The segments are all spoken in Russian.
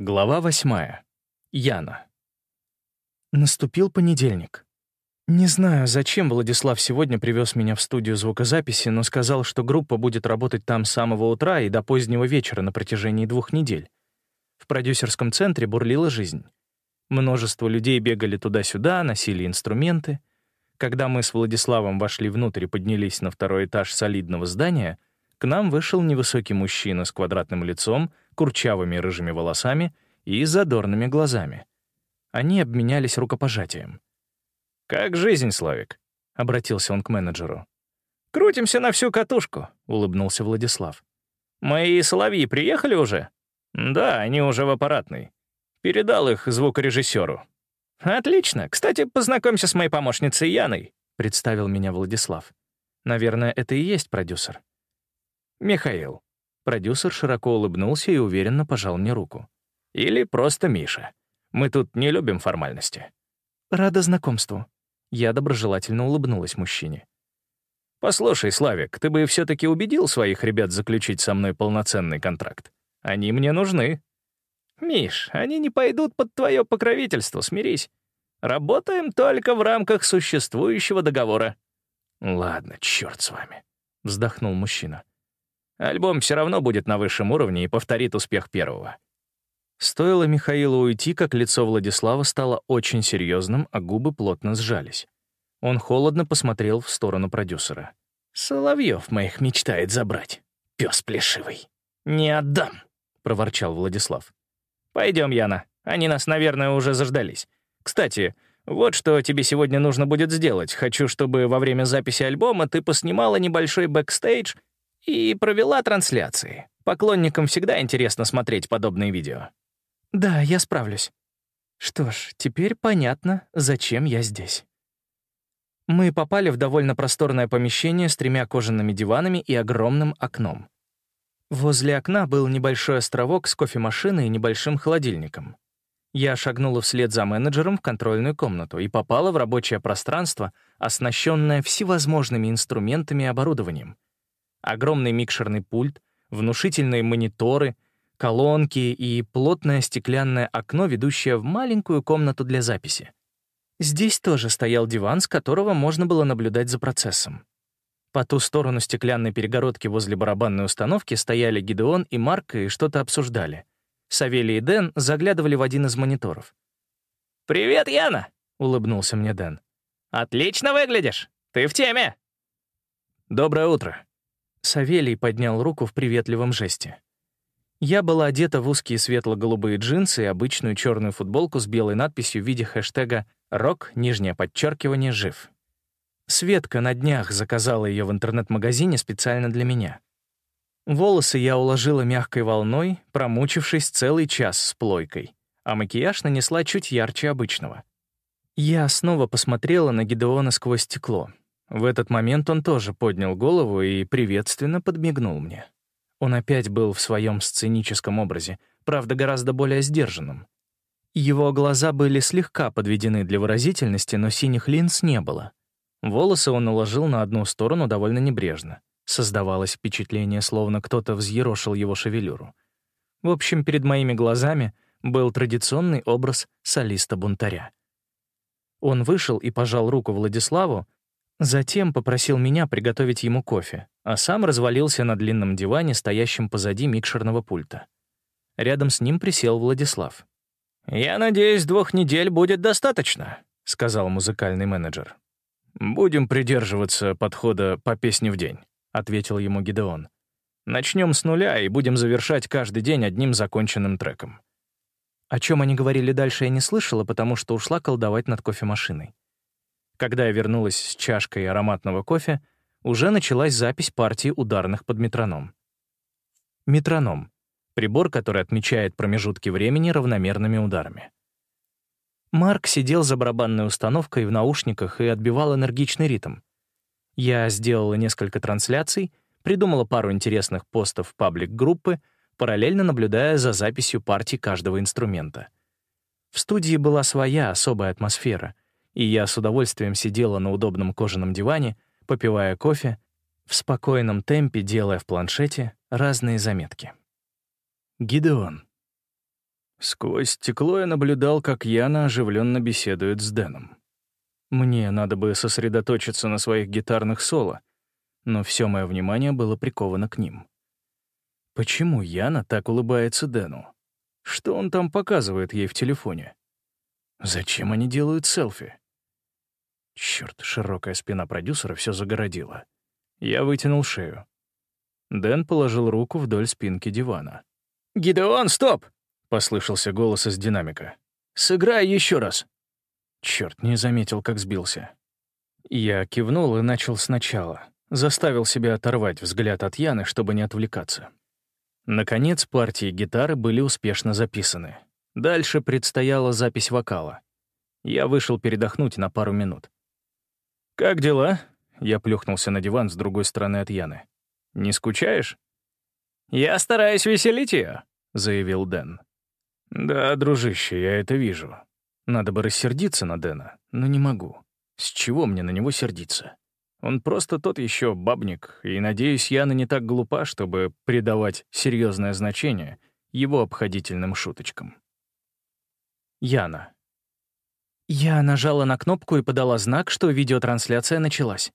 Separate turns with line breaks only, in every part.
Глава восьмая. Яна. Наступил понедельник. Не знаю, зачем Владислав сегодня привез меня в студию звукозаписи, но сказал, что группа будет работать там с самого утра и до позднего вечера на протяжении двух недель. В продюсерском центре бурлила жизнь. Множество людей бегали туда-сюда, носили инструменты. Когда мы с Владиславом вошли внутрь и поднялись на второй этаж солидного здания, к нам вышел невысокий мужчина с квадратным лицом — курчавыми рыжими волосами и задорными глазами. Они обменялись рукопожатием. «Как жизнь, Славик?» — обратился он к менеджеру. «Крутимся на всю катушку», — улыбнулся Владислав. «Мои соловьи приехали уже?» «Да, они уже в аппаратной. Передал их звукорежиссеру». «Отлично. Кстати, познакомься с моей помощницей Яной», — представил меня Владислав. «Наверное, это и есть продюсер». «Михаил», Продюсер широко улыбнулся и уверенно пожал мне руку. «Или просто Миша. Мы тут не любим формальности». «Рада знакомству». Я доброжелательно улыбнулась мужчине. «Послушай, Славик, ты бы все-таки убедил своих ребят заключить со мной полноценный контракт. Они мне нужны». «Миш, они не пойдут под твое покровительство, смирись. Работаем только в рамках существующего договора». «Ладно, черт с вами», — вздохнул мужчина.
Альбом все равно будет на высшем уровне и повторит успех первого.
Стоило Михаилу уйти, как лицо Владислава стало очень серьезным, а губы плотно сжались. Он холодно посмотрел в сторону продюсера.
«Соловьев моих мечтает забрать, пес плешивый. Не отдам!» — проворчал Владислав. «Пойдем, Яна. Они нас, наверное, уже заждались. Кстати, вот что тебе сегодня нужно будет сделать. Хочу, чтобы во время записи альбома ты поснимала небольшой бэкстейдж — и провела трансляции. Поклонникам всегда интересно смотреть подобные видео.
Да, я справлюсь. Что ж, теперь понятно, зачем я здесь. Мы попали в довольно просторное помещение с тремя кожаными диванами и огромным окном. Возле окна был небольшой островок с кофемашиной и небольшим холодильником. Я шагнула вслед за менеджером в контрольную комнату и попала в рабочее пространство, оснащенное всевозможными инструментами и оборудованием — огромный микшерный пульт, внушительные мониторы, колонки и плотное стеклянное окно, ведущее в маленькую комнату для записи. Здесь тоже стоял диван, с которого можно было наблюдать за процессом. По ту сторону стеклянной перегородки возле барабанной установки стояли Гидеон и Марк и что-то обсуждали. Савелий и Дэн заглядывали в один из мониторов.
«Привет, Яна!» — улыбнулся мне Дэн. «Отлично выглядишь! Ты в теме!»
«Доброе утро!» Савелий поднял руку в приветливом жесте. Я была одета в узкие светло-голубые джинсы и обычную черную футболку с белой надписью в виде хэштега «Рок, нижнее подчеркивание, жив». Светка на днях заказала ее в интернет-магазине специально для меня. Волосы я уложила мягкой волной, промучившись целый час с плойкой, а макияж нанесла чуть ярче обычного. Я снова посмотрела на Гидеона сквозь стекло. В этот момент он тоже поднял голову и приветственно подмигнул мне. Он опять был в своем сценическом образе, правда, гораздо более сдержанным. Его глаза были слегка подведены для выразительности, но синих линз не было. Волосы он уложил на одну сторону довольно небрежно. Создавалось впечатление, словно кто-то взъерошил его шевелюру. В общем, перед моими глазами был традиционный образ солиста-бунтаря. Он вышел и пожал руку Владиславу, Затем попросил меня приготовить ему кофе, а сам развалился на длинном диване, стоящем позади микшерного пульта. Рядом с ним присел Владислав.
«Я надеюсь, двух недель будет достаточно», — сказал музыкальный менеджер.
«Будем придерживаться подхода по песне в день», — ответил ему Гидеон. «Начнем с нуля и будем завершать каждый день одним законченным треком». О чем они говорили дальше, я не слышала, потому что ушла колдовать над кофемашиной. Когда я вернулась с чашкой ароматного кофе, уже началась запись партии ударных под метроном. Метроном — прибор, который отмечает промежутки времени равномерными ударами. Марк сидел за барабанной установкой в наушниках и отбивал энергичный ритм. Я сделала несколько трансляций, придумала пару интересных постов в паблик группы, параллельно наблюдая за записью партий каждого инструмента. В студии была своя особая атмосфера — и я с удовольствием сидела на удобном кожаном диване, попивая кофе, в спокойном темпе делая в планшете разные заметки. Гидеон. Сквозь стекло я наблюдал, как Яна оживленно беседует с Дэном. Мне надо бы сосредоточиться на своих гитарных соло, но все мое внимание было приковано к ним. Почему Яна так улыбается Дэну? Что он там показывает ей в телефоне? Зачем они делают селфи? Черт, широкая спина продюсера все загородила. Я вытянул шею. Дэн положил руку вдоль спинки дивана.
«Гидеон, стоп!»
— послышался голос из динамика.
«Сыграй еще раз!»
Черт, не заметил, как сбился. Я кивнул и начал сначала. Заставил себя оторвать взгляд от Яны, чтобы не отвлекаться. Наконец, партии гитары были успешно записаны. Дальше предстояла запись вокала. Я вышел передохнуть на пару минут. «Как дела?» Я плюхнулся на диван с другой стороны от Яны. «Не скучаешь?»
«Я стараюсь веселить ее», — заявил Дэн.
«Да, дружище, я это вижу. Надо бы рассердиться на Дэна, но не могу. С чего мне на него сердиться? Он просто тот еще бабник, и, надеюсь, Яна не так глупа, чтобы придавать серьезное значение его обходительным шуточкам. Яна.
Я нажала на кнопку и подала знак, что видеотрансляция началась.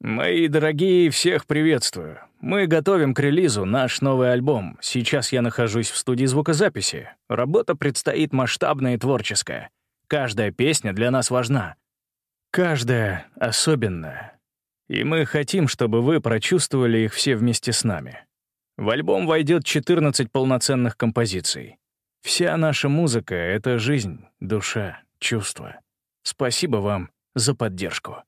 «Мои дорогие, всех приветствую. Мы готовим к релизу наш новый альбом. Сейчас я нахожусь в студии звукозаписи. Работа предстоит масштабная и творческая. Каждая песня для нас важна. Каждая особенная. И мы хотим, чтобы вы прочувствовали их все вместе с нами. В альбом войдет 14 полноценных композиций. Вся наша музыка — это жизнь, душа, чувства. Спасибо вам за поддержку.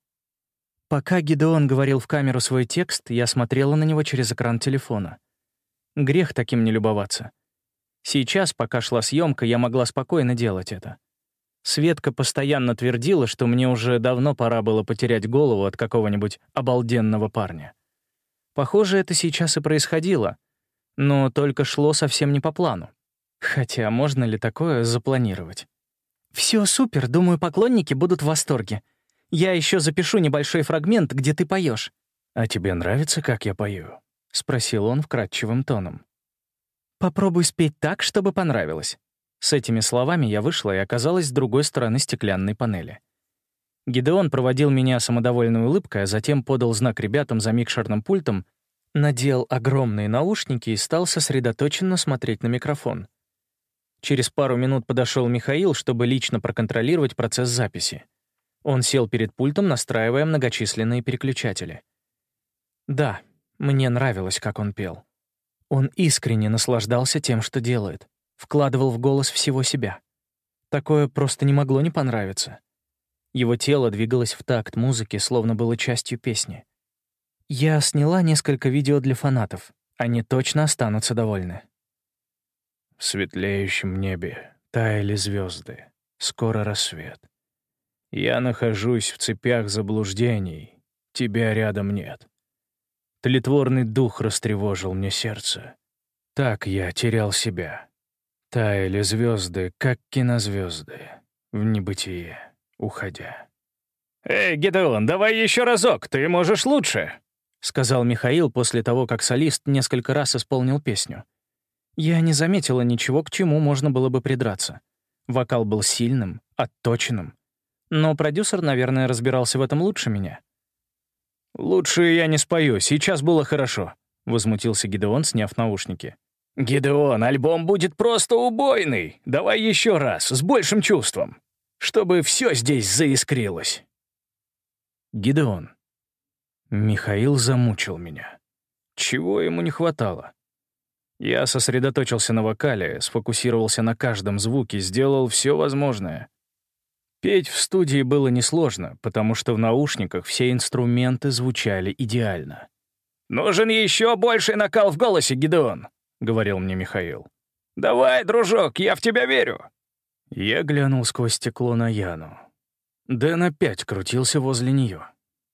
Пока Гидеон говорил в камеру свой текст, я смотрела на него через экран телефона. Грех таким не любоваться. Сейчас, пока шла съемка, я могла спокойно делать это. Светка постоянно твердила, что мне уже давно пора было потерять голову от какого-нибудь обалденного парня. Похоже, это сейчас и происходило, но только шло совсем не по плану. Хотя можно ли такое запланировать? Все супер, думаю, поклонники будут в восторге. Я еще запишу небольшой фрагмент, где ты поешь.
«А тебе нравится, как я пою?» — спросил он вкрадчивым тоном.
«Попробуй спеть так, чтобы понравилось». С этими словами я вышла и оказалась с другой стороны стеклянной панели. Гидеон проводил меня самодовольной улыбкой, а затем подал знак ребятам за микшерным пультом, надел огромные наушники и стал сосредоточенно смотреть на микрофон. Через пару минут подошел Михаил, чтобы лично проконтролировать процесс записи. Он сел перед пультом, настраивая многочисленные переключатели. Да, мне нравилось, как он пел. Он искренне наслаждался тем, что делает вкладывал в голос всего себя. Такое просто не могло не понравиться. Его тело двигалось в такт музыки, словно было частью песни. Я сняла несколько видео для фанатов. Они точно останутся довольны.
В светлеющем небе таяли звезды. Скоро рассвет. Я нахожусь в цепях заблуждений. Тебя рядом нет. Тлетворный дух растревожил мне сердце. Так я терял себя. Таяли звезды, как кинозвезды, в небытие, уходя.
«Эй, Гедеон, давай еще разок, ты можешь лучше!»
— сказал Михаил после того, как солист несколько раз исполнил песню. Я не заметила ничего, к чему можно было бы придраться. Вокал был сильным, отточенным. Но продюсер, наверное, разбирался в этом лучше меня.
«Лучше я не спою, сейчас было хорошо», — возмутился Гидеон, сняв наушники. «Гидеон, альбом будет просто убойный. Давай еще раз, с большим чувством. Чтобы все здесь заискрилось».
Гидеон. Михаил замучил меня. Чего ему не хватало? Я сосредоточился на вокале, сфокусировался на каждом звуке, сделал все возможное. Петь в студии было несложно, потому что в наушниках все инструменты звучали идеально.
«Нужен еще больший накал в голосе, Гидеон», — говорил мне Михаил. «Давай, дружок, я в тебя верю».
Я глянул сквозь стекло на Яну. Дэн опять крутился возле нее.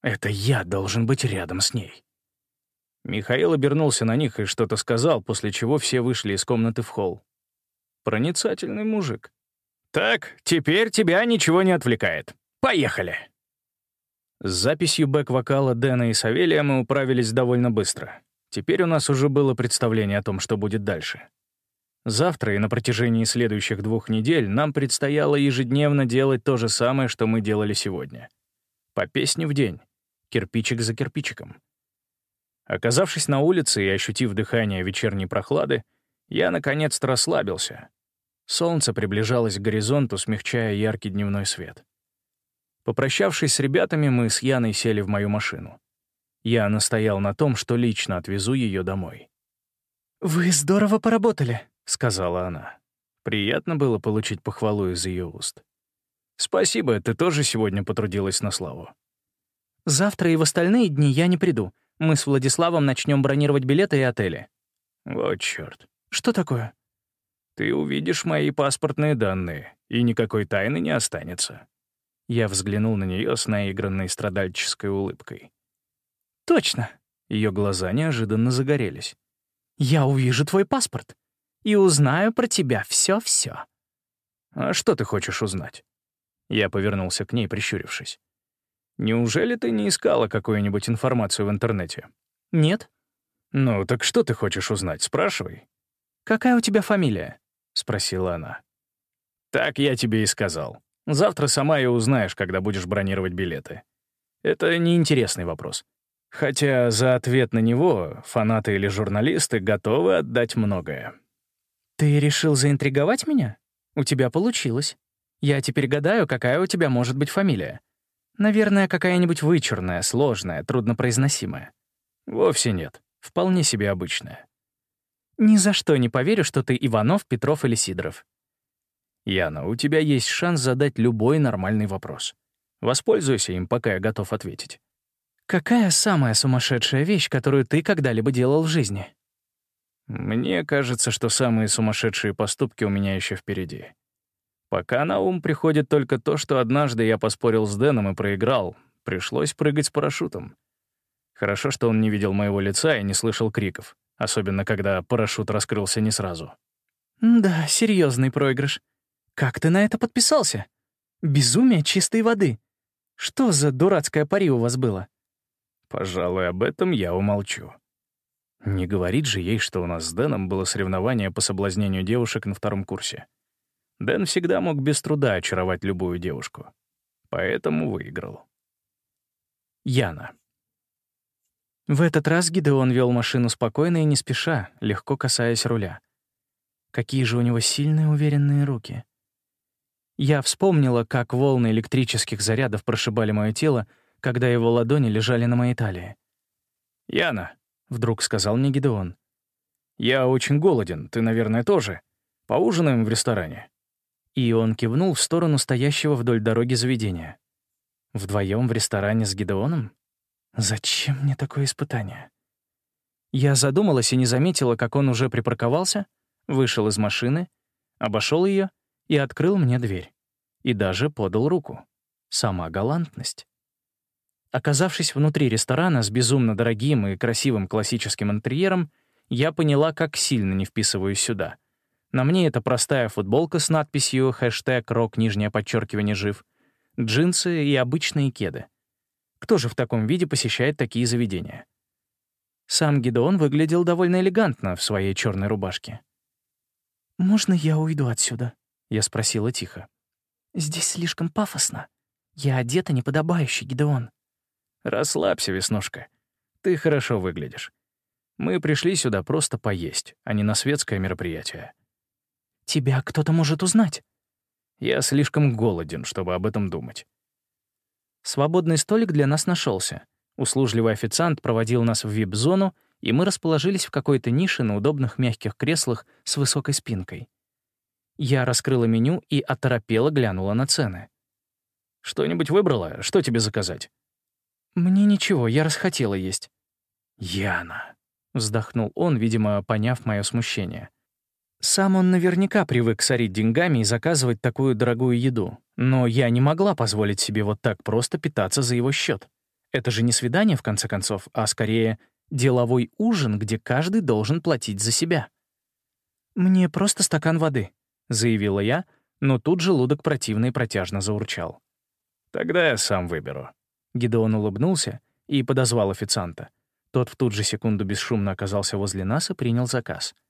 Это я должен быть рядом с ней. Михаил обернулся на них и что-то сказал, после чего все вышли из комнаты в холл. Проницательный мужик.
«Так, теперь тебя ничего не отвлекает. Поехали!»
С записью бэк-вокала Дэна и Савелия мы управились довольно быстро. Теперь у нас уже было представление о том, что будет дальше. Завтра и на протяжении следующих двух недель нам предстояло ежедневно делать то же самое, что мы делали сегодня. По песне в день, кирпичик за кирпичиком. Оказавшись на улице и ощутив дыхание вечерней прохлады, я наконец-то расслабился. Солнце приближалось к горизонту, смягчая яркий дневной свет. Попрощавшись с ребятами, мы с Яной сели в мою машину. Я настоял на том, что лично отвезу ее домой.
«Вы здорово поработали», —
сказала она. Приятно было получить похвалу из ее уст. «Спасибо, ты тоже сегодня потрудилась на славу».
«Завтра и в остальные дни я не приду. Мы с Владиславом начнем бронировать билеты и отели».
«Вот чёрт.
«Что такое?»
«Ты увидишь мои паспортные данные, и никакой тайны не останется». Я взглянул на нее с наигранной страдальческой улыбкой.
«Точно!»
Ее глаза неожиданно загорелись.
«Я увижу твой паспорт и узнаю про тебя все-все».
«А что ты хочешь узнать?» Я повернулся к ней, прищурившись. Неужели ты не искала какую-нибудь информацию в интернете?
Нет.
Ну, так что ты хочешь узнать? Спрашивай.
Какая у тебя фамилия?
Спросила она. Так я тебе и сказал. Завтра сама и узнаешь, когда будешь бронировать билеты. Это неинтересный вопрос. Хотя за ответ на него фанаты или журналисты готовы отдать многое.
Ты решил заинтриговать меня? У тебя получилось. Я теперь гадаю, какая у тебя может быть фамилия. Наверное, какая-нибудь вычурная, сложная, труднопроизносимая.
Вовсе нет. Вполне себе обычная.
Ни за что не поверю, что ты Иванов, Петров или Сидоров.
Яна, у тебя есть шанс задать любой нормальный вопрос. Воспользуйся им, пока я готов ответить.
Какая самая сумасшедшая вещь, которую ты когда-либо делал в жизни?
Мне кажется, что самые сумасшедшие поступки у меня еще впереди. Пока на ум приходит только то, что однажды я поспорил с Дэном и проиграл. Пришлось прыгать с парашютом. Хорошо, что он не видел моего лица и не слышал криков, особенно когда парашют раскрылся не сразу.
«Да, серьезный проигрыш. Как ты на это подписался? Безумие чистой воды. Что за дурацкое пари у вас было?»
Пожалуй, об этом я умолчу. Не говорит же ей, что у нас с Дэном было соревнование по соблазнению девушек на втором курсе. Дэн всегда мог без труда очаровать любую девушку. Поэтому выиграл. Яна.
В этот раз Гидеон вел машину спокойно и не спеша, легко касаясь руля. Какие же у него сильные уверенные руки. Я вспомнила, как волны электрических зарядов прошибали мое тело, когда его ладони лежали на моей талии.
«Яна», —
вдруг сказал мне Гидеон, —
«я очень голоден, ты, наверное, тоже. Поужинаем в ресторане».
И он кивнул в сторону стоящего вдоль дороги заведения. Вдвоем в ресторане с Гидеоном? Зачем мне такое испытание? Я задумалась и не заметила, как он уже припарковался, вышел из машины, обошел ее и открыл мне дверь. И даже подал руку. Сама галантность. Оказавшись внутри ресторана с безумно дорогим и красивым классическим интерьером, я поняла, как сильно не вписываюсь сюда — на мне это простая футболка с надписью хэштег «рок нижнее подчеркивание жив», джинсы и обычные кеды. Кто же в таком виде посещает такие заведения? Сам Гидеон выглядел довольно элегантно в своей черной рубашке. «Можно я уйду отсюда?» — я спросила тихо. «Здесь слишком пафосно. Я одета неподобающе, Гидеон».
«Расслабься, Веснушка. Ты хорошо выглядишь. Мы пришли сюда просто поесть, а не на светское мероприятие.
Тебя кто-то может узнать.
Я слишком голоден, чтобы об этом думать.
Свободный столик для нас нашелся. Услужливый официант проводил нас в вип-зону, и мы расположились в какой-то нише на удобных мягких креслах с высокой спинкой. Я раскрыла меню и оторопела глянула на цены.
«Что-нибудь выбрала? Что тебе заказать?»
«Мне ничего, я расхотела есть».
«Яна», —
вздохнул он, видимо, поняв мое смущение. Сам он наверняка привык сорить деньгами и заказывать такую дорогую еду. Но я не могла позволить себе вот так просто питаться за его счет. Это же не свидание, в конце концов, а скорее деловой ужин, где каждый должен платить за себя. «Мне просто стакан воды», — заявила я, но тут желудок противно и протяжно заурчал.
«Тогда я сам выберу».
Гидеон улыбнулся и подозвал официанта. Тот в ту же секунду бесшумно оказался возле нас и принял заказ —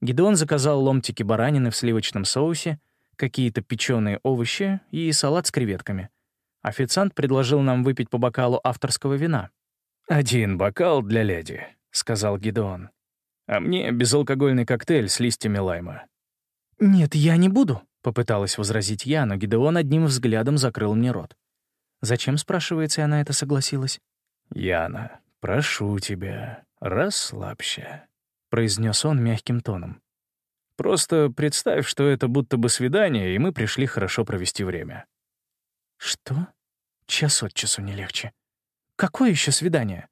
Гидеон заказал ломтики баранины в сливочном соусе, какие-то печеные овощи и салат с креветками. Официант предложил нам выпить по бокалу авторского вина.
«Один бокал для леди», — сказал Гидеон. «А мне безалкогольный коктейль с листьями лайма».
«Нет, я не буду», — попыталась возразить я, но Гидеон одним взглядом закрыл мне рот. Зачем, спрашивается, она это согласилась?
«Яна, прошу тебя, расслабься», — произнес он мягким тоном. «Просто представь, что это будто бы свидание, и мы пришли хорошо провести время».
«Что? Час от часу не легче. Какое еще свидание?»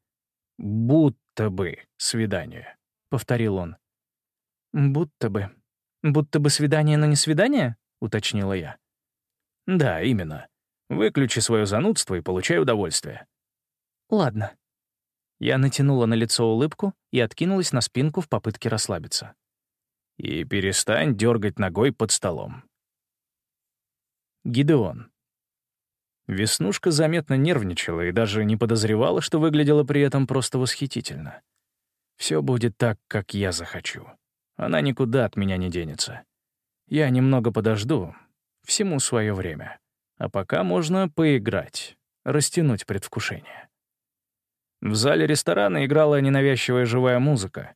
«Будто бы свидание», — повторил он.
«Будто бы. Будто бы свидание, но не свидание?» — уточнила я.
«Да, именно. Выключи свое занудство и получай удовольствие».
«Ладно». Я натянула на лицо улыбку и откинулась на спинку в попытке расслабиться.
«И перестань дергать ногой под столом».
Гидеон.
Веснушка заметно нервничала и даже не подозревала, что выглядела при этом просто восхитительно. Все будет так, как я захочу. Она никуда от меня не денется. Я немного подожду, всему свое время. А пока можно поиграть, растянуть предвкушение. В зале ресторана играла ненавязчивая живая музыка.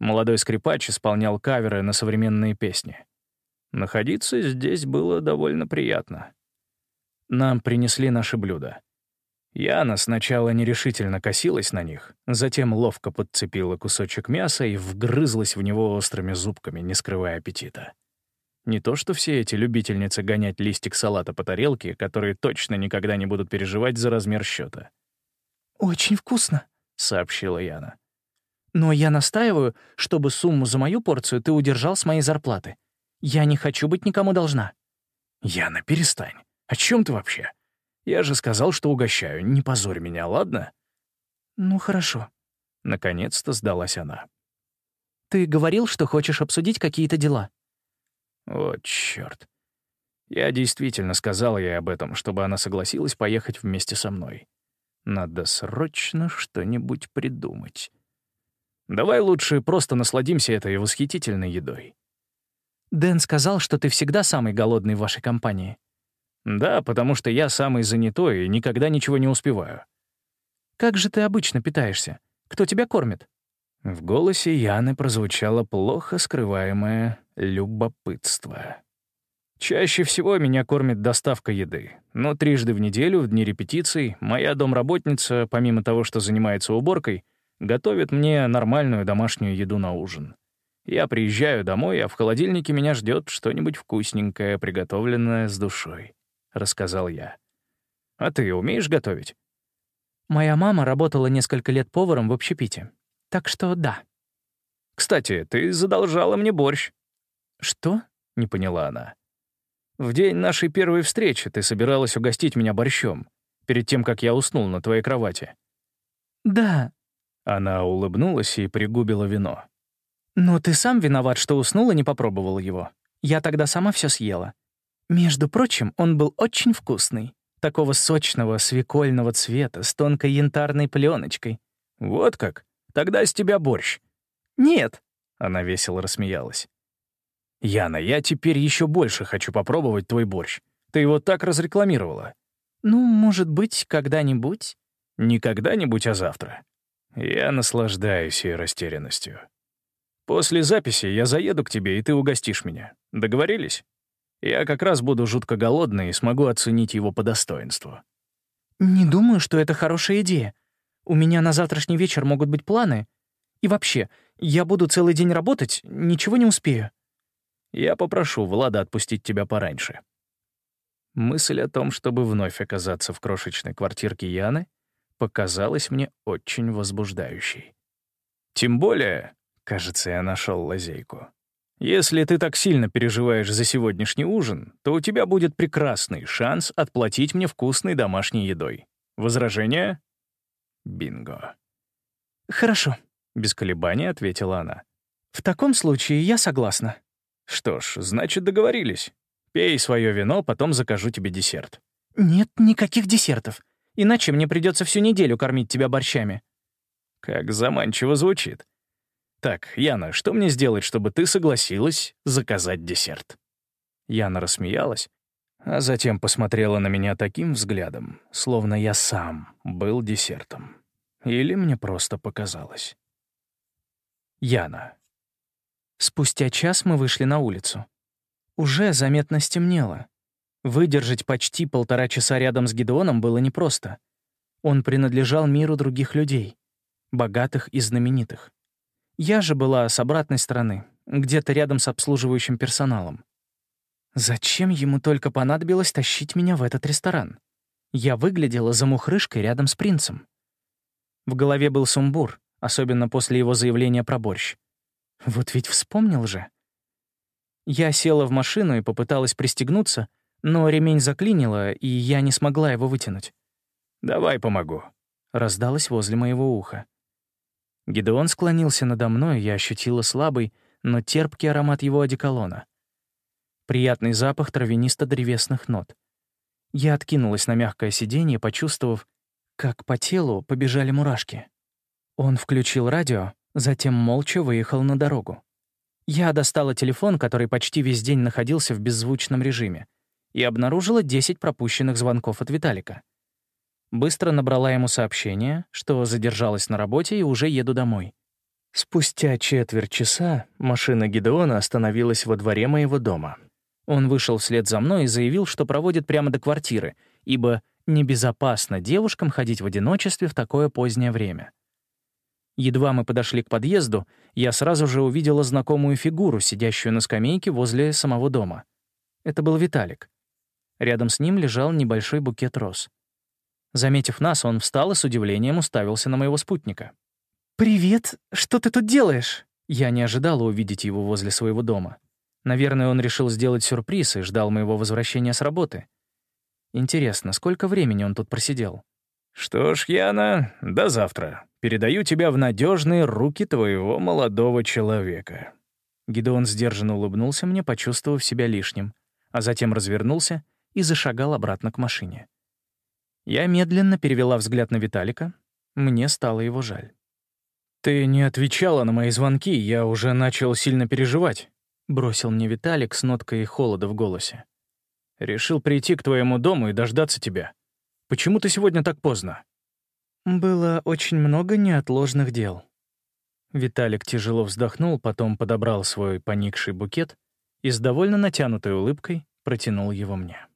Молодой скрипач исполнял каверы на современные песни. Находиться здесь было довольно приятно. Нам принесли наши блюда. Яна сначала нерешительно косилась на них, затем ловко подцепила кусочек мяса и вгрызлась в него острыми зубками, не скрывая аппетита. Не то что все эти любительницы гонять листик салата по тарелке, которые точно никогда не будут переживать за размер счета.
«Очень вкусно», — сообщила Яна. «Но я настаиваю, чтобы сумму за мою порцию ты удержал с моей зарплаты. Я не хочу быть никому должна».
«Яна, перестань. О чем ты вообще? Я же сказал, что угощаю. Не позорь меня, ладно?»
«Ну, хорошо».
Наконец-то сдалась она.
«Ты говорил, что хочешь обсудить какие-то дела?»
О, черт. Я действительно сказал ей об этом, чтобы она согласилась поехать вместе со мной. Надо срочно что-нибудь придумать. Давай лучше просто насладимся этой восхитительной едой.
Дэн сказал, что ты всегда самый голодный в вашей компании.
Да, потому что я самый занятой и никогда ничего не успеваю.
Как же ты обычно питаешься? Кто тебя кормит?
В голосе Яны прозвучало плохо скрываемое любопытство. Чаще всего меня кормит доставка еды, но трижды в неделю, в дни репетиций, моя домработница, помимо того, что занимается уборкой, готовит мне нормальную домашнюю еду на ужин. Я приезжаю домой, а в холодильнике меня ждет что-нибудь вкусненькое, приготовленное с душой, — рассказал я. А ты умеешь готовить?
Моя мама работала несколько лет поваром в общепите. Так что да.
Кстати, ты задолжала мне борщ.
Что?
Не поняла она. В день нашей первой встречи ты собиралась угостить меня борщом, перед тем, как я уснул на твоей кровати.
Да.
Она улыбнулась и пригубила вино.
Но ты сам виноват, что уснул и не попробовал его. Я тогда сама все съела. Между прочим, он был очень вкусный. Такого сочного, свекольного цвета, с тонкой янтарной пленочкой.
Вот как? Тогда с тебя борщ».
«Нет», —
она весело рассмеялась. «Яна, я теперь еще больше хочу попробовать твой борщ. Ты его так разрекламировала».
«Ну, может быть, когда-нибудь».
«Не когда-нибудь, а завтра». Я наслаждаюсь ее растерянностью. После записи я заеду к тебе, и ты угостишь меня. Договорились? Я как раз буду жутко голодный и смогу оценить его по достоинству.
«Не думаю, что это хорошая идея. У меня на завтрашний вечер могут быть планы. И вообще, я буду целый день работать, ничего не успею».
«Я попрошу Влада отпустить тебя пораньше». Мысль о том, чтобы вновь оказаться в крошечной квартирке Яны, показалась мне очень возбуждающей. Тем более, кажется, я нашел лазейку. Если ты так сильно переживаешь за сегодняшний ужин, то у тебя будет прекрасный шанс отплатить мне вкусной домашней едой. Возражения? Бинго.
«Хорошо», —
без колебаний ответила она.
«В таком случае я согласна».
«Что ж, значит, договорились. Пей свое вино, потом закажу тебе десерт».
«Нет никаких десертов. Иначе мне придется всю неделю кормить тебя борщами».
Как заманчиво звучит. «Так, Яна, что мне сделать, чтобы ты согласилась заказать десерт?» Яна рассмеялась, а затем посмотрела на меня таким взглядом, словно я сам был десертом. Или мне просто показалось. Яна.
Спустя час мы вышли на улицу. Уже заметно стемнело. Выдержать почти полтора часа рядом с Гедеоном было непросто. Он принадлежал миру других людей, богатых и знаменитых. Я же была с обратной стороны, где-то рядом с обслуживающим персоналом. Зачем ему только понадобилось тащить меня в этот ресторан? Я выглядела замухрышкой рядом с принцем. В голове был сумбур, особенно после его заявления про борщ. Вот ведь вспомнил же. Я села в машину и попыталась пристегнуться, но ремень заклинило, и я не смогла его вытянуть.
«Давай помогу», — раздалось возле моего уха.
Гидеон склонился надо мной, я ощутила слабый, но терпкий аромат его одеколона. Приятный запах травянисто-древесных нот. Я откинулась на мягкое сиденье, почувствовав, как по телу побежали мурашки. Он включил радио, затем молча выехал на дорогу. Я достала телефон, который почти весь день находился в беззвучном режиме, и обнаружила 10 пропущенных звонков от Виталика. Быстро набрала ему сообщение, что задержалась на работе и уже еду домой. Спустя четверть часа машина Гидеона остановилась во дворе моего дома. Он вышел вслед за мной и заявил, что проводит прямо до квартиры, ибо небезопасно девушкам ходить в одиночестве в такое позднее время. Едва мы подошли к подъезду, я сразу же увидела знакомую фигуру, сидящую на скамейке возле самого дома. Это был Виталик. Рядом с ним лежал небольшой букет роз. Заметив нас, он встал и с удивлением уставился на моего спутника. «Привет! Что ты тут делаешь?» Я не ожидала увидеть его возле своего дома. Наверное, он решил сделать сюрприз и ждал моего возвращения с работы. Интересно, сколько времени он тут просидел?
«Что ж, Яна, до завтра. Передаю тебя в надежные руки твоего молодого человека».
Гидеон сдержанно улыбнулся мне, почувствовав себя лишним, а затем развернулся и зашагал обратно к машине. Я медленно перевела взгляд на Виталика. Мне стало его жаль.
«Ты не отвечала на мои звонки, я уже начал сильно переживать», — бросил мне Виталик с ноткой холода в голосе. «Решил прийти к твоему дому и дождаться тебя. Почему ты сегодня так поздно?»
«Было очень много неотложных дел». Виталик тяжело вздохнул, потом подобрал свой поникший букет и с довольно натянутой улыбкой протянул его мне.